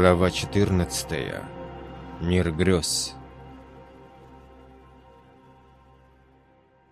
Глава 14. Мир грез.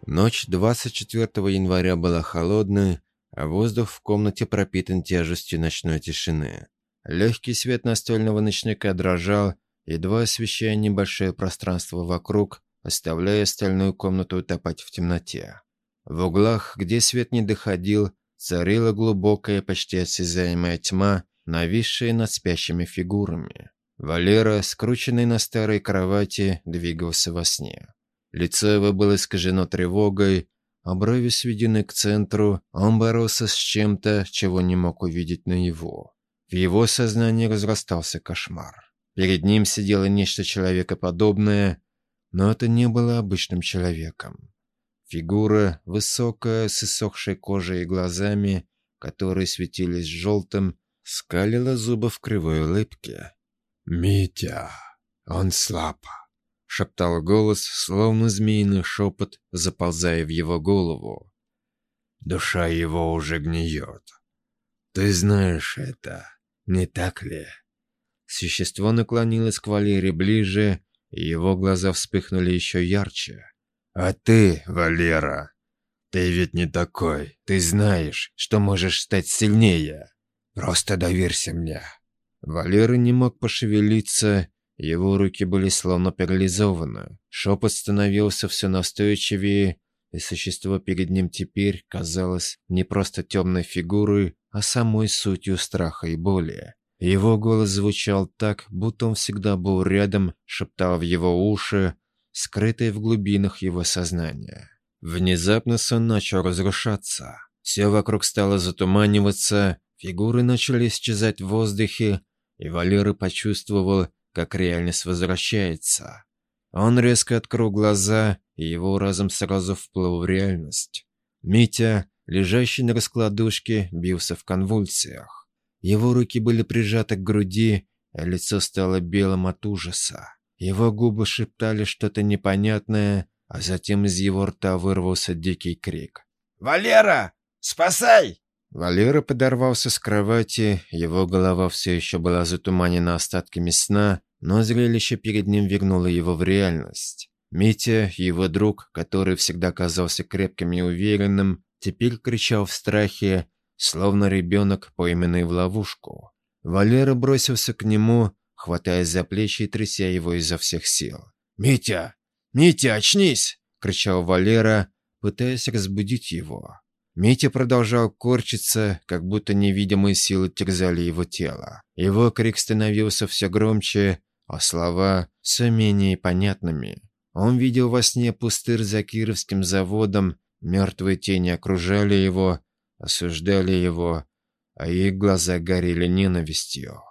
Ночь 24 января была холодной, а воздух в комнате пропитан тяжестью ночной тишины. Легкий свет настольного ночника дрожал, едва освещая небольшое пространство вокруг, оставляя остальную комнату утопать в темноте. В углах, где свет не доходил, царила глубокая, почти осязаемая тьма, нависшая над спящими фигурами. Валера, скрученный на старой кровати, двигался во сне. Лицо его было искажено тревогой, а брови сведены к центру, он боролся с чем-то, чего не мог увидеть на его. В его сознании разрастался кошмар. Перед ним сидело нечто человекоподобное, но это не было обычным человеком. Фигура, высокая, с иссохшей кожей и глазами, которые светились желтым, скалила зубы в кривой улыбке. «Митя, он слаб», — шептал голос, словно змеиный шепот, заползая в его голову. «Душа его уже гниет. Ты знаешь это, не так ли?» Существо наклонилось к Валере ближе, и его глаза вспыхнули еще ярче. «А ты, Валера, ты ведь не такой. Ты знаешь, что можешь стать сильнее. Просто доверься мне». Валера не мог пошевелиться, его руки были словно парализованы. Шепот становился все настойчивее, и существо перед ним теперь казалось не просто темной фигурой, а самой сутью страха и боли. Его голос звучал так, будто он всегда был рядом, шептал в его уши, скрытые в глубинах его сознания. Внезапно сон начал разрушаться. Все вокруг стало затуманиваться, фигуры начали исчезать в воздухе, и Валера почувствовал, как реальность возвращается. Он резко открыл глаза, и его разом сразу вплыл в реальность. Митя, лежащий на раскладушке, бился в конвульсиях. Его руки были прижаты к груди, а лицо стало белым от ужаса. Его губы шептали что-то непонятное, а затем из его рта вырвался дикий крик. «Валера, спасай!» Валера подорвался с кровати, его голова все еще была затуманена остатками сна, но зрелище перед ним вернуло его в реальность. Митя, его друг, который всегда казался крепким и уверенным, теперь кричал в страхе, словно ребенок, пойманный в ловушку. Валера бросился к нему, хватаясь за плечи и тряся его изо всех сил. «Митя! Митя, очнись!» — кричал Валера, пытаясь разбудить его. Митя продолжал корчиться, как будто невидимые силы терзали его тело. Его крик становился все громче, а слова все менее понятными. Он видел во сне пустырь за Кировским заводом, мертвые тени окружали его, осуждали его, а их глаза горели ненавистью.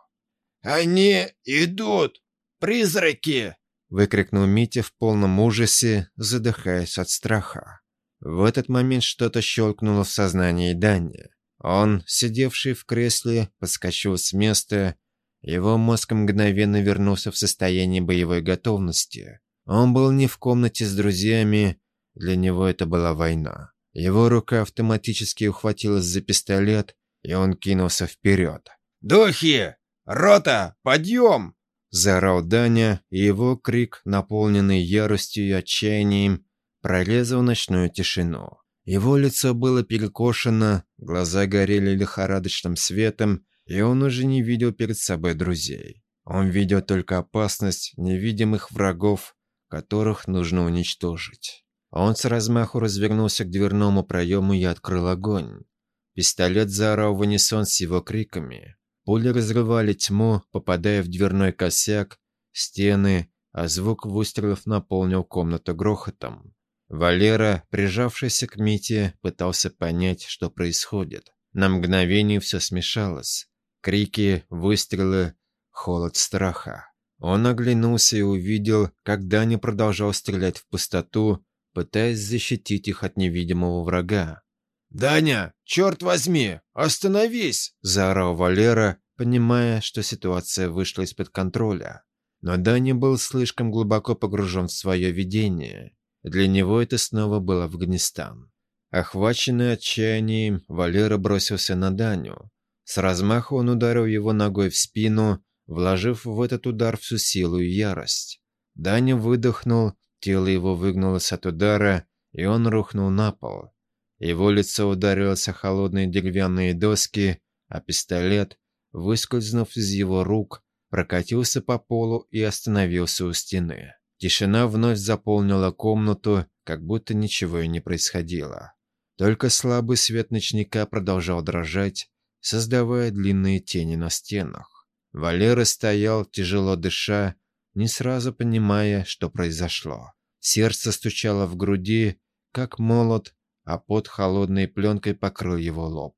«Они идут! Призраки!» — выкрикнул Митя в полном ужасе, задыхаясь от страха. В этот момент что-то щелкнуло в сознании Дани. Он, сидевший в кресле, подскочил с места. Его мозг мгновенно вернулся в состояние боевой готовности. Он был не в комнате с друзьями, для него это была война. Его рука автоматически ухватилась за пистолет, и он кинулся вперед. «Духи! Рота! Подъем!» Заорал Даня, и его крик, наполненный яростью и отчаянием, прорезал ночную тишину. Его лицо было перекошено, глаза горели лихорадочным светом, и он уже не видел перед собой друзей. Он видел только опасность невидимых врагов, которых нужно уничтожить. Он с размаху развернулся к дверному проему и открыл огонь. Пистолет заорал в унисон с его криками. Пули разрывали тьму, попадая в дверной косяк, стены, а звук выстрелов наполнил комнату грохотом. Валера, прижавшийся к Мите, пытался понять, что происходит. На мгновение все смешалось. Крики, выстрелы, холод страха. Он оглянулся и увидел, как Даня продолжал стрелять в пустоту, пытаясь защитить их от невидимого врага. «Даня, черт возьми, остановись!» – заорал Валера, понимая, что ситуация вышла из-под контроля. Но Даня был слишком глубоко погружен в свое видение. Для него это снова был Афганистан. Охваченный отчаянием, Валера бросился на Даню. С размаху он ударил его ногой в спину, вложив в этот удар всю силу и ярость. Даня выдохнул, тело его выгнулось от удара, и он рухнул на пол. Его лицо ударилось о холодные деревянные доски, а пистолет, выскользнув из его рук, прокатился по полу и остановился у стены. Тишина вновь заполнила комнату, как будто ничего и не происходило. Только слабый свет ночника продолжал дрожать, создавая длинные тени на стенах. Валера стоял, тяжело дыша, не сразу понимая, что произошло. Сердце стучало в груди, как молот, а под холодной пленкой покрыл его лоб.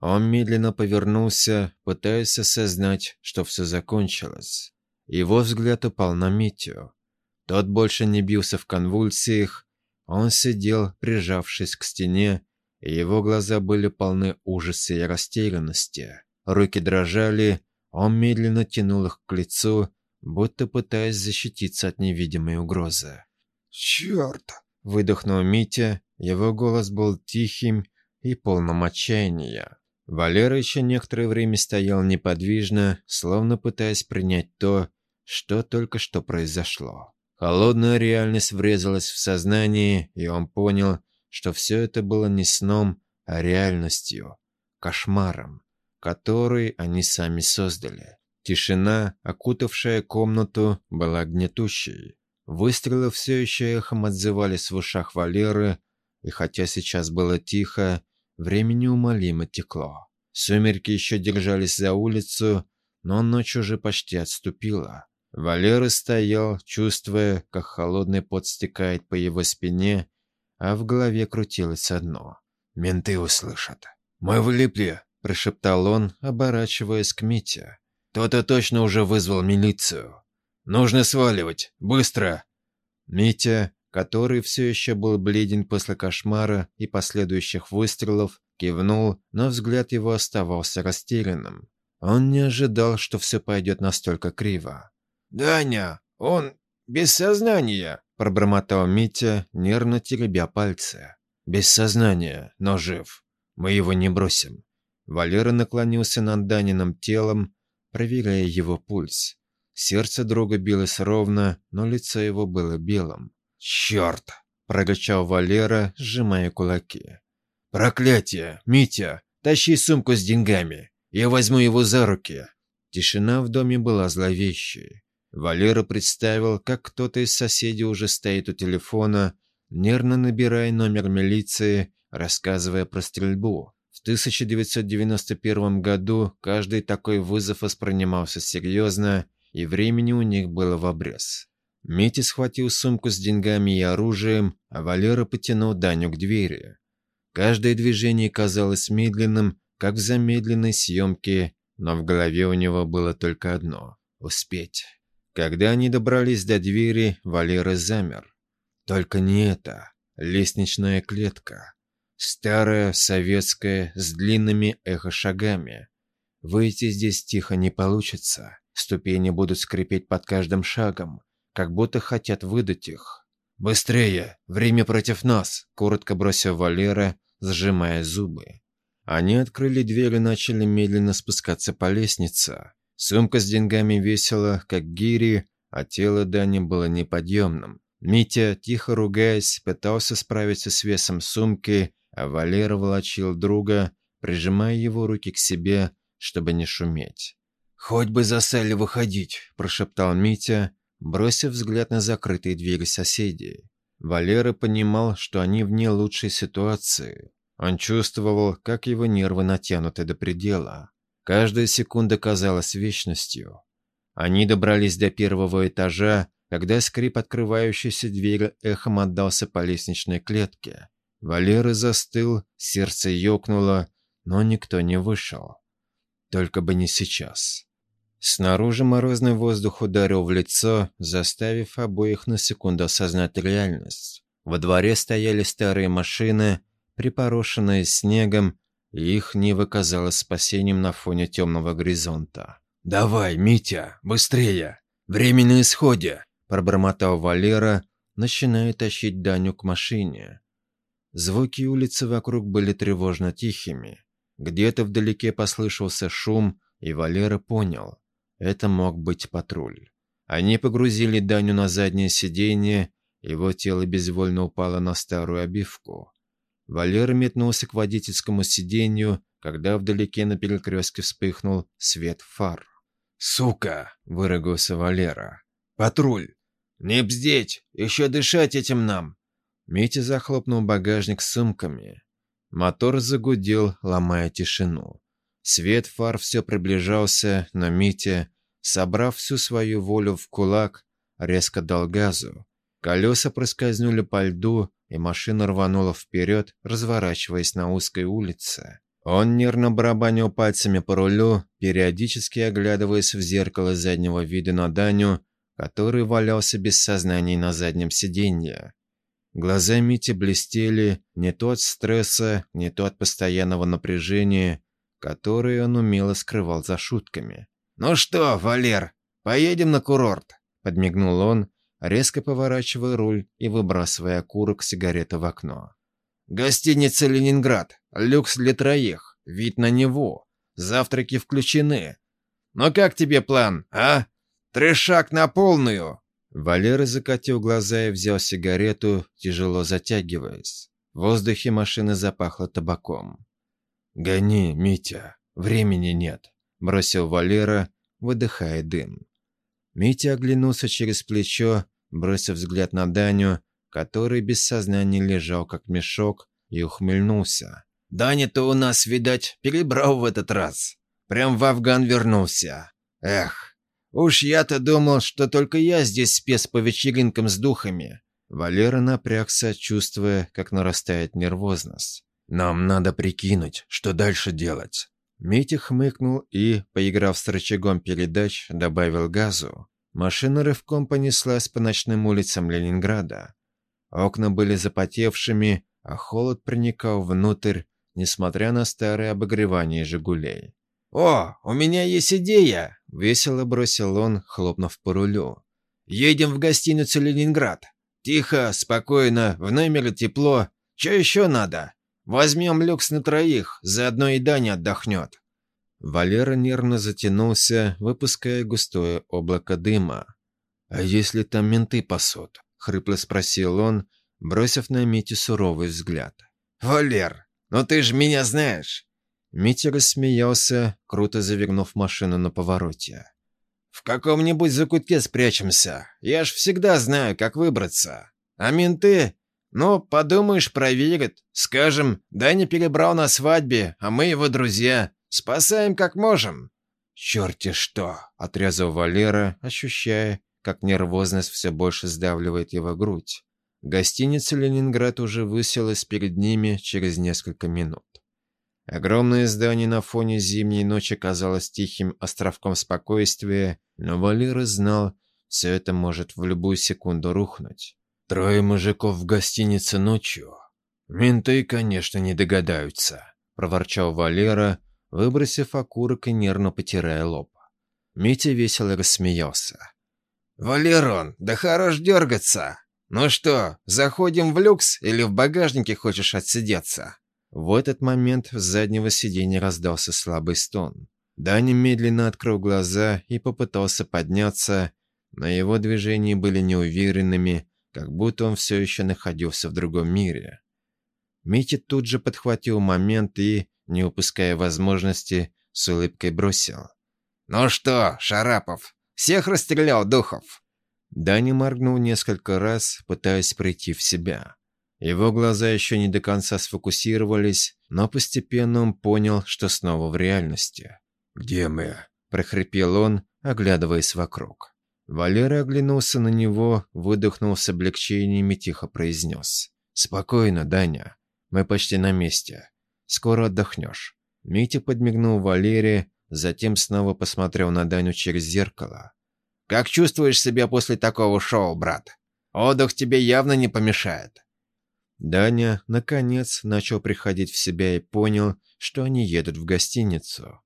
Он медленно повернулся, пытаясь осознать, что все закончилось. Его взгляд упал на Митю. Тот больше не бился в конвульсиях, он сидел, прижавшись к стене, и его глаза были полны ужаса и растерянности. Руки дрожали, он медленно тянул их к лицу, будто пытаясь защититься от невидимой угрозы. «Черт!» — выдохнул Митя, его голос был тихим и полным отчаяния. Валера еще некоторое время стоял неподвижно, словно пытаясь принять то, что только что произошло. Холодная реальность врезалась в сознание, и он понял, что все это было не сном, а реальностью, кошмаром, который они сами создали. Тишина, окутавшая комнату, была гнетущей. Выстрелы все еще эхом отзывались в ушах Валеры, и хотя сейчас было тихо, время неумолимо текло. Сумерки еще держались за улицу, но ночь уже почти отступила. Валера стоял, чувствуя, как холодный пот стекает по его спине, а в голове крутилось одно. «Менты услышат». «Мы влипли», – прошептал он, оборачиваясь к Мите. «Кто-то точно уже вызвал милицию. Нужно сваливать. Быстро!» Митя, который все еще был бледен после кошмара и последующих выстрелов, кивнул, но взгляд его оставался растерянным. Он не ожидал, что все пойдет настолько криво. «Даня, он без сознания!» Пробормотал Митя, нервно теребя пальцы. «Без сознания, но жив. Мы его не бросим». Валера наклонился над Даниным телом, проверяя его пульс. Сердце друга билось ровно, но лицо его было белым. «Черт!» – прорычал Валера, сжимая кулаки. «Проклятие! Митя, тащи сумку с деньгами. Я возьму его за руки». Тишина в доме была зловещей. Валера представил, как кто-то из соседей уже стоит у телефона, нервно набирая номер милиции, рассказывая про стрельбу. В 1991 году каждый такой вызов воспринимался серьезно, и времени у них было в обрез. Митя схватил сумку с деньгами и оружием, а Валера потянул Даню к двери. Каждое движение казалось медленным, как в замедленной съемке, но в голове у него было только одно – успеть. Когда они добрались до двери, Валера замер. Только не это. Лестничная клетка. Старая, советская, с длинными эхошагами. Выйти здесь тихо не получится. Ступени будут скрипеть под каждым шагом, как будто хотят выдать их. «Быстрее! Время против нас!» – коротко бросил Валера, сжимая зубы. Они открыли дверь и начали медленно спускаться по лестнице. Сумка с деньгами весила, как гири, а тело Дани было неподъемным. Митя, тихо ругаясь, пытался справиться с весом сумки, а Валера волочил друга, прижимая его руки к себе, чтобы не шуметь. «Хоть бы засали выходить», – прошептал Митя, бросив взгляд на закрытые двери соседей. Валера понимал, что они вне лучшей ситуации. Он чувствовал, как его нервы натянуты до предела. Каждая секунда казалась вечностью. Они добрались до первого этажа, когда скрип открывающейся двери эхом отдался по лестничной клетке. Валера застыл, сердце ёкнуло, но никто не вышел. Только бы не сейчас. Снаружи морозный воздух ударил в лицо, заставив обоих на секунду осознать реальность. Во дворе стояли старые машины, припорошенные снегом, их не выказалось спасением на фоне темного горизонта. «Давай, Митя, быстрее! Время на исходе!» – пробормотал Валера, начиная тащить Даню к машине. Звуки улицы вокруг были тревожно тихими. Где-то вдалеке послышался шум, и Валера понял. это мог быть патруль. Они погрузили Даню на заднее сиденье, его тело безвольно упало на старую обивку. Валера метнулся к водительскому сиденью, когда вдалеке на перекрестке вспыхнул свет фар. «Сука!» — выругался Валера. «Патруль! Не бздеть! Еще дышать этим нам!» Митя захлопнул багажник с сумками. Мотор загудел, ломая тишину. Свет фар все приближался, но Митя, собрав всю свою волю в кулак, резко дал газу. Колеса проскользнули по льду, и машина рванула вперед, разворачиваясь на узкой улице. Он нервно барабанил пальцами по рулю, периодически оглядываясь в зеркало заднего вида на Даню, который валялся без сознания на заднем сиденье. Глаза Мити блестели не то от стресса, не то от постоянного напряжения, которое он умело скрывал за шутками. «Ну что, Валер, поедем на курорт?» — подмигнул он, резко поворачивая руль и выбрасывая окурок сигареты в окно. «Гостиница «Ленинград», люкс для троих, вид на него, завтраки включены. Ну как тебе план, а? Трешак на полную!» Валера закатил глаза и взял сигарету, тяжело затягиваясь. В воздухе машины запахло табаком. «Гони, Митя, времени нет», — бросил Валера, выдыхая дым. Митя оглянулся через плечо, бросив взгляд на Даню, который без сознания лежал как мешок, и ухмыльнулся. «Даня-то у нас, видать, перебрал в этот раз. Прям в Афган вернулся. Эх, Уж я-то думал, что только я здесь спец по вечеринкам с духами. Валера напрягся, чувствуя, как нарастает нервозность. «Нам надо прикинуть, что дальше делать». Митя хмыкнул и, поиграв с рычагом передач, добавил газу. Машина рывком понеслась по ночным улицам Ленинграда. Окна были запотевшими, а холод проникал внутрь, несмотря на старое обогревание «Жигулей». «О, у меня есть идея!» — весело бросил он, хлопнув по рулю. «Едем в гостиницу «Ленинград». Тихо, спокойно, в номере тепло. Че еще надо? Возьмем люкс на троих, заодно и Даня отдохнет». Валера нервно затянулся, выпуская густое облако дыма. «А если там менты пасут?» — хрипло спросил он, бросив на Митю суровый взгляд. «Валер, ну ты же меня знаешь. Митя рассмеялся, круто завернув машину на повороте. «В каком-нибудь закутке спрячемся. Я ж всегда знаю, как выбраться. А менты? Ну, подумаешь, проверят. Скажем, Даня перебрал на свадьбе, а мы его друзья. Спасаем как можем». «Черти что!» — отрезал Валера, ощущая, как нервозность все больше сдавливает его грудь. Гостиница «Ленинград» уже высилась перед ними через несколько минут. Огромное здание на фоне зимней ночи казалось тихим островком спокойствия, но Валера знал, все это может в любую секунду рухнуть. Трое мужиков в гостинице ночью. Менты, конечно, не догадаются, проворчал Валера, выбросив окурок и нервно потирая лоб. Митя весело рассмеялся. «Валерон, да хорош дергаться! Ну что, заходим в люкс или в багажнике хочешь отсидеться?» В этот момент с заднего сиденья раздался слабый стон. Даня медленно открыл глаза и попытался подняться, но его движения были неуверенными, как будто он все еще находился в другом мире. Митя тут же подхватил момент и, не упуская возможности, с улыбкой бросил. «Ну что, Шарапов, всех расстрелял духов?» Даня моргнул несколько раз, пытаясь прийти в себя. Его глаза еще не до конца сфокусировались, но постепенно он понял, что снова в реальности. «Где мы?» – прохрипел он, оглядываясь вокруг. Валера оглянулся на него, выдохнул с облегчением и тихо произнес. «Спокойно, Даня. Мы почти на месте. Скоро отдохнешь». Митя подмигнул Валере, затем снова посмотрел на Даню через зеркало. «Как чувствуешь себя после такого шоу, брат? Отдых тебе явно не помешает». Даня, наконец, начал приходить в себя и понял, что они едут в гостиницу.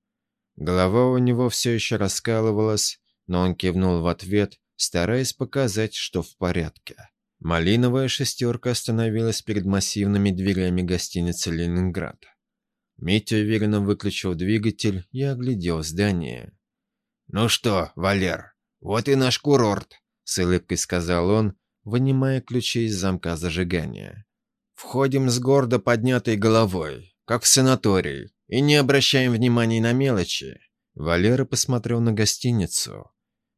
Голова у него все еще раскалывалась, но он кивнул в ответ, стараясь показать, что в порядке. Малиновая шестерка остановилась перед массивными дверями гостиницы «Ленинград». Митя уверенно выключил двигатель и оглядел здание. «Ну что, Валер, вот и наш курорт», — с улыбкой сказал он, вынимая ключи из замка зажигания. «Входим с гордо поднятой головой, как в санаторий, и не обращаем внимания на мелочи». Валера посмотрел на гостиницу.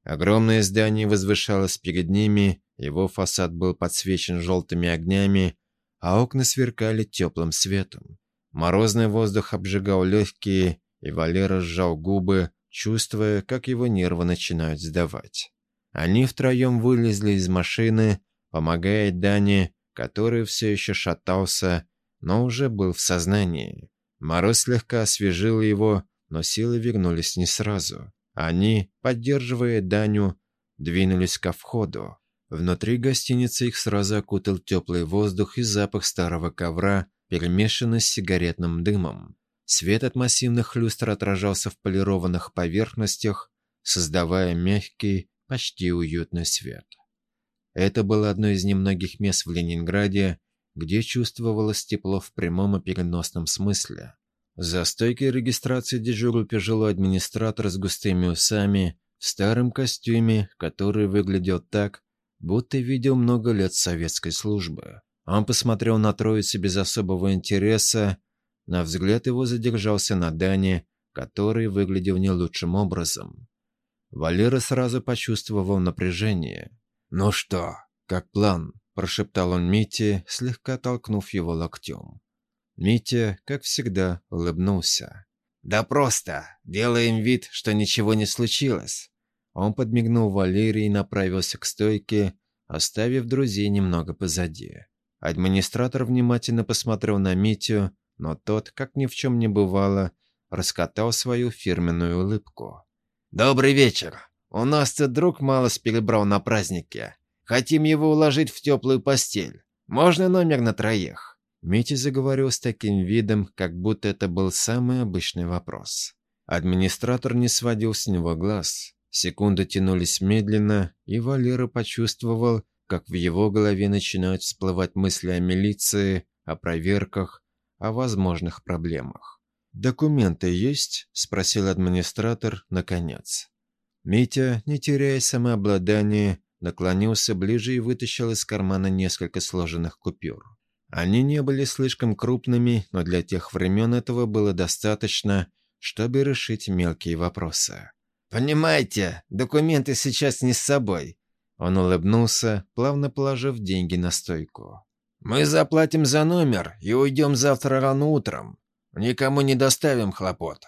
Огромное здание возвышалось перед ними, его фасад был подсвечен желтыми огнями, а окна сверкали теплым светом. Морозный воздух обжигал легкие, и Валера сжал губы, чувствуя, как его нервы начинают сдавать. Они втроем вылезли из машины, помогая Дане, который все еще шатался, но уже был в сознании. Мороз слегка освежил его, но силы вернулись не сразу. Они, поддерживая Даню, двинулись ко входу. Внутри гостиницы их сразу окутал теплый воздух и запах старого ковра, перемешанный с сигаретным дымом. Свет от массивных люстр отражался в полированных поверхностях, создавая мягкий, почти уютный свет. Это было одно из немногих мест в Ленинграде, где чувствовалось тепло в прямом и переносном смысле. За стойкой регистрации дежурил пожилой администратор с густыми усами, в старом костюме, который выглядел так, будто видел много лет советской службы. Он посмотрел на троицу без особого интереса, на взгляд его задержался на Дане, который выглядел не лучшим образом. Валера сразу почувствовал напряжение. «Ну что, как план?» – прошептал он Мите, слегка толкнув его локтем. Митя, как всегда, улыбнулся. «Да просто. Делаем вид, что ничего не случилось». Он подмигнул Валерии и направился к стойке, оставив друзей немного позади. Администратор внимательно посмотрел на Митю, но тот, как ни в чем не бывало, раскатал свою фирменную улыбку. «Добрый вечер. У нас тут друг мало перебрал на празднике. Хотим его уложить в теплую постель. Можно номер на троих?» Митя заговорил с таким видом, как будто это был самый обычный вопрос. Администратор не сводил с него глаз. Секунды тянулись медленно, и Валера почувствовал, как в его голове начинают всплывать мысли о милиции, о проверках, о возможных проблемах. «Документы есть?» – спросил администратор наконец. Митя, не теряя самообладания, наклонился ближе и вытащил из кармана несколько сложенных купюр. Они не были слишком крупными, но для тех времен этого было достаточно, чтобы решить мелкие вопросы. «Понимаете, документы сейчас не с собой». Он улыбнулся, плавно положив деньги на стойку. «Мы заплатим за номер и уйдем завтра рано утром. Никому не доставим хлопот».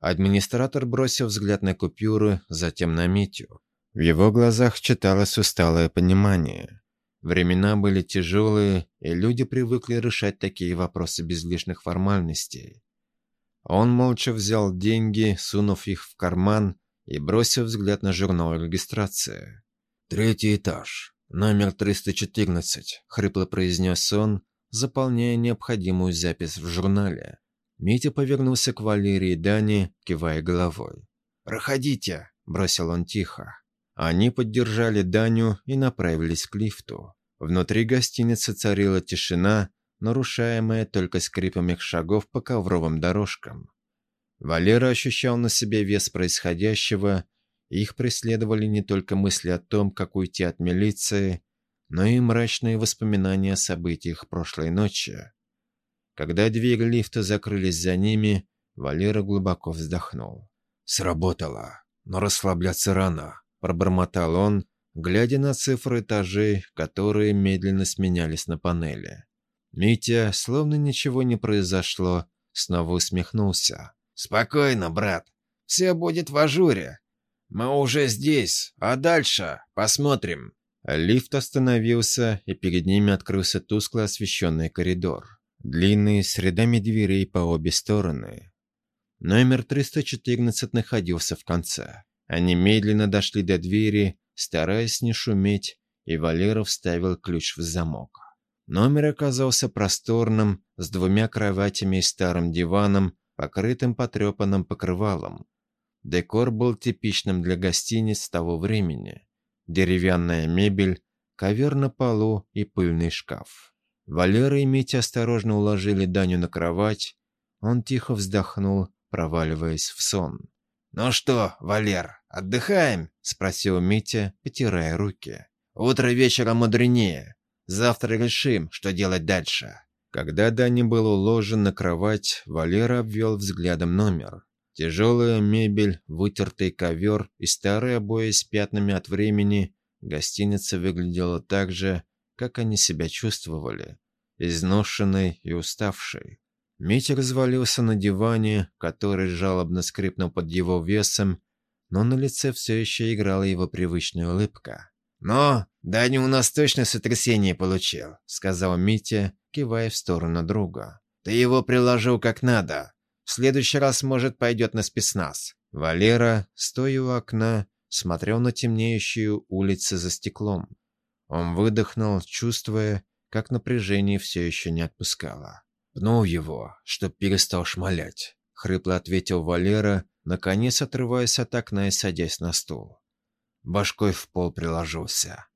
Администратор бросил взгляд на купюры, затем на Митю. В его глазах читалось усталое понимание. Времена были тяжелые, и люди привыкли решать такие вопросы без лишних формальностей. Он молча взял деньги, сунув их в карман и бросил взгляд на журнал регистрации. «Третий этаж, номер 314», — хрипло произнес он, заполняя необходимую запись в журнале. Митя повернулся к Валерии и Дане, кивая головой. «Проходите», — бросил он тихо. Они поддержали Даню и направились к лифту. Внутри гостиницы царила тишина, нарушаемая только скрипом их шагов по ковровым дорожкам. Валера ощущал на себе вес происходящего, их преследовали не только мысли о том, как уйти от милиции, но и мрачные воспоминания о событиях прошлой ночи. Когда двери лифта закрылись за ними, Валера глубоко вздохнул. «Сработало, но расслабляться рано пробормотал он, глядя на цифры этажей, которые медленно сменялись на панели. Митя, словно ничего не произошло, снова усмехнулся. «Спокойно, брат. Все будет в ажуре. Мы уже здесь, а дальше посмотрим». Лифт остановился, и перед ними открылся тускло освещенный коридор. Длинный, с рядами дверей по обе стороны. Номер 314 находился в конце. Они медленно дошли до двери, стараясь не шуметь, и Валера вставил ключ в замок. Номер оказался просторным, с двумя кроватями и старым диваном, покрытым потрепанным покрывалом. Декор был типичным для гостиниц того времени. Деревянная мебель, ковер на полу и пыльный шкаф. Валера и Митя осторожно уложили Даню на кровать. Он тихо вздохнул, проваливаясь в сон. «Ну что, Валер, отдыхаем?» – спросил Митя, потирая руки. «Утро вечера мудренее. Завтра решим, что делать дальше». Когда Дани был уложен на кровать, Валера обвел взглядом номер. Тяжелая мебель, вытертый ковер и старые обои с пятнами от времени. Гостиница выглядела так же, как они себя чувствовали, изношенной и уставшей. Митя развалился на диване, который жалобно скрипнул под его весом, но на лице все еще играла его привычная улыбка. «Но, Даня у нас точно сотрясение получил», — сказал Митя, кивая в сторону друга. «Ты его приложил как надо. В следующий раз, может, пойдет на спецназ». Валера, стоя у окна, смотрел на темнеющую улицу за стеклом. Он выдохнул, чувствуя, как напряжение все еще не отпускало. «Пнул его, чтоб перестал шмалять», — хрипло ответил Валера, наконец отрываясь от окна и садясь на стул. Башкой в пол приложился.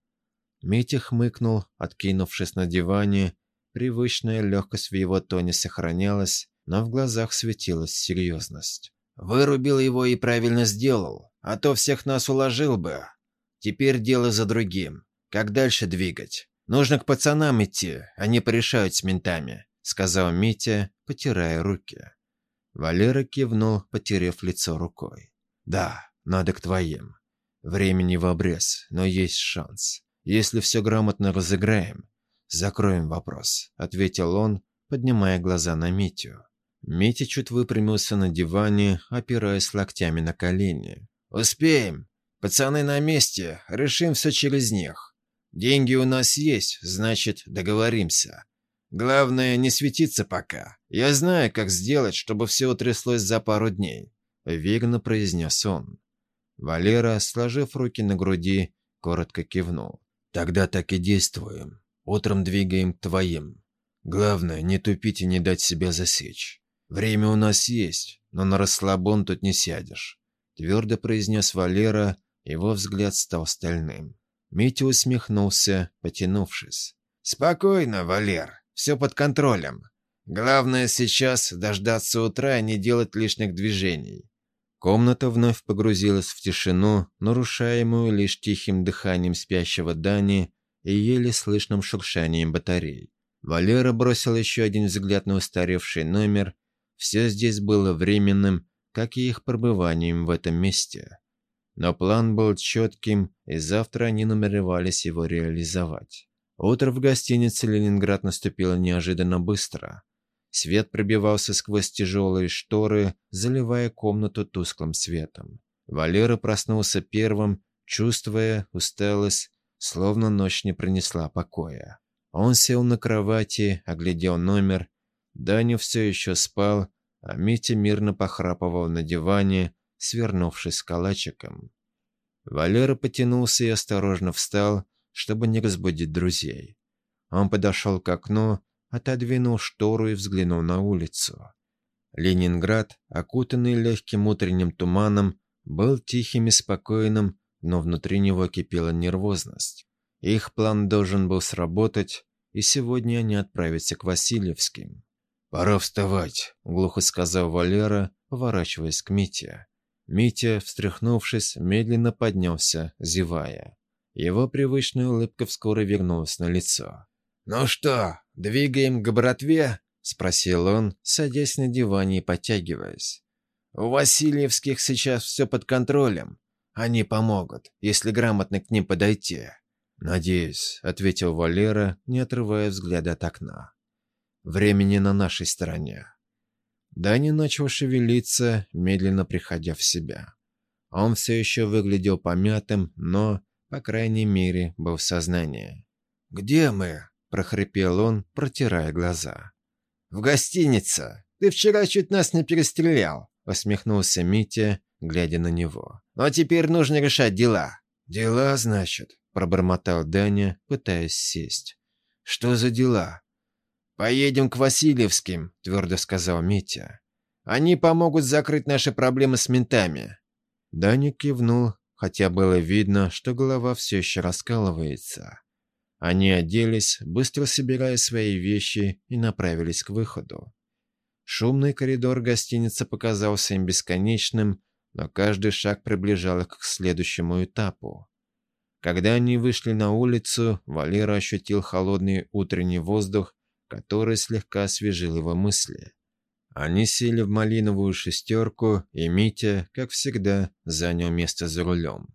Митя хмыкнул, откинувшись на диване. Привычная легкость в его тоне сохранялась, но в глазах светилась серьезность. «Вырубил его и правильно сделал, а то всех нас уложил бы. Теперь дело за другим. Как дальше двигать? Нужно к пацанам идти, они порешают с ментами», — сказал Митя, потирая руки. Валера кивнул, потеряв лицо рукой. «Да, надо к твоим. Времени в обрез, но есть шанс. Если все грамотно разыграем, закроем вопрос», — ответил он, поднимая глаза на Митю. Митя чуть выпрямился на диване, опираясь локтями на колени. «Успеем. Пацаны на месте. Решим все через них. Деньги у нас есть, значит, договоримся. Главное, не светиться пока. Я знаю, как сделать, чтобы все утряслось за пару дней», — уверенно произнес он. Валера, сложив руки на груди, коротко кивнул. «Тогда так и действуем. Утром двигаем к твоим. Главное, не тупить и не дать себя засечь. Время у нас есть, но на расслабон тут не сядешь», — твердо произнес Валера, его взгляд стал стальным. Митя усмехнулся, потянувшись. «Спокойно, Валер. Все под контролем. Главное сейчас дождаться утра и не делать лишних движений. Комната вновь погрузилась в тишину, нарушаемую лишь тихим дыханием спящего Дани и еле слышным шуршанием батарей. Валера бросил еще один взгляд на устаревший номер. Все здесь было временным, как и их пребыванием в этом месте. Но план был четким, и завтра они намеревались его реализовать. Утро в гостинице «Ленинград» наступило неожиданно быстро. Свет пробивался сквозь тяжелые шторы, заливая комнату тусклым светом. Валера проснулся первым, чувствуя усталость, словно ночь не принесла покоя. Он сел на кровати, оглядел номер. Даня все еще спал, а Митя мирно похрапывал на диване, свернувшись калачиком. Валера потянулся и осторожно встал, чтобы не разбудить друзей. Он подошел к окну, отодвинул штору и взглянул на улицу. Ленинград, окутанный легким утренним туманом, был тихим и спокойным, но внутри него кипела нервозность. Их план должен был сработать, и сегодня они отправятся к Васильевским. «Пора вставать», — глухо сказал Валера, поворачиваясь к Мите. Митя, встряхнувшись, медленно поднялся, зевая. Его привычная улыбка вскоре вернулась на лицо. «Ну что, двигаем к братве?» — спросил он, садясь на диване и подтягиваясь. «У Васильевских сейчас все под контролем. Они помогут, если грамотно к ним подойти». «Надеюсь», — ответил Валера, не отрывая взгляда от окна. «Времени на нашей стороне». Даня начал шевелиться, медленно приходя в себя. Он все еще выглядел помятым, но по крайней мере, был в сознании. «Где мы?» – прохрипел он, протирая глаза. «В гостинице. Ты вчера чуть нас не перестрелял», – усмехнулся Митя, глядя на него. «Но теперь нужно решать дела». «Дела, значит?» – пробормотал Даня, пытаясь сесть. «Что за дела?» «Поедем к Васильевским», – твердо сказал Митя. «Они помогут закрыть наши проблемы с ментами». Даня кивнул, хотя было видно, что голова все еще раскалывается. Они оделись, быстро собирая свои вещи, и направились к выходу. Шумный коридор гостиницы показался им бесконечным, но каждый шаг приближал их к следующему этапу. Когда они вышли на улицу, Валера ощутил холодный утренний воздух, который слегка освежил его мысли. Они сели в малиновую шестерку, и Митя, как всегда, занял место за рулем.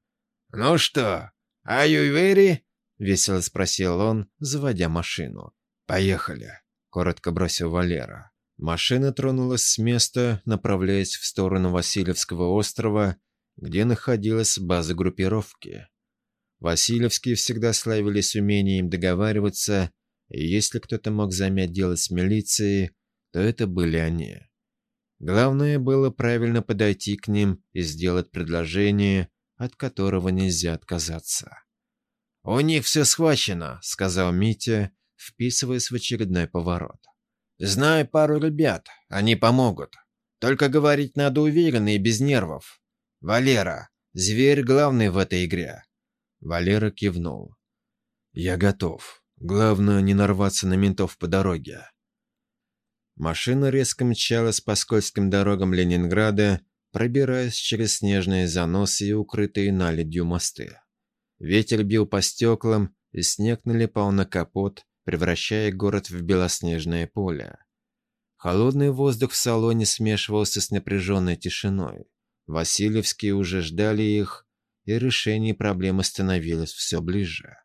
«Ну что, you ready?» — весело спросил он, заводя машину. «Поехали», — коротко бросил Валера. Машина тронулась с места, направляясь в сторону Васильевского острова, где находилась база группировки. Васильевские всегда славились умением договариваться, и если кто-то мог замять дело с милицией, то это были они. Главное было правильно подойти к ним и сделать предложение, от которого нельзя отказаться. «У них все схвачено», — сказал Митя, вписываясь в очередной поворот. «Знаю пару ребят, они помогут. Только говорить надо уверенно и без нервов. Валера, зверь главный в этой игре». Валера кивнул. «Я готов. Главное, не нарваться на ментов по дороге». Машина резко мчалась по скользким дорогам Ленинграда, пробираясь через снежные заносы и укрытые наледью мосты. Ветер бил по стеклам, и снег налипал на капот, превращая город в белоснежное поле. Холодный воздух в салоне смешивался с напряженной тишиной. Васильевские уже ждали их, и решение проблемы становилось все ближе.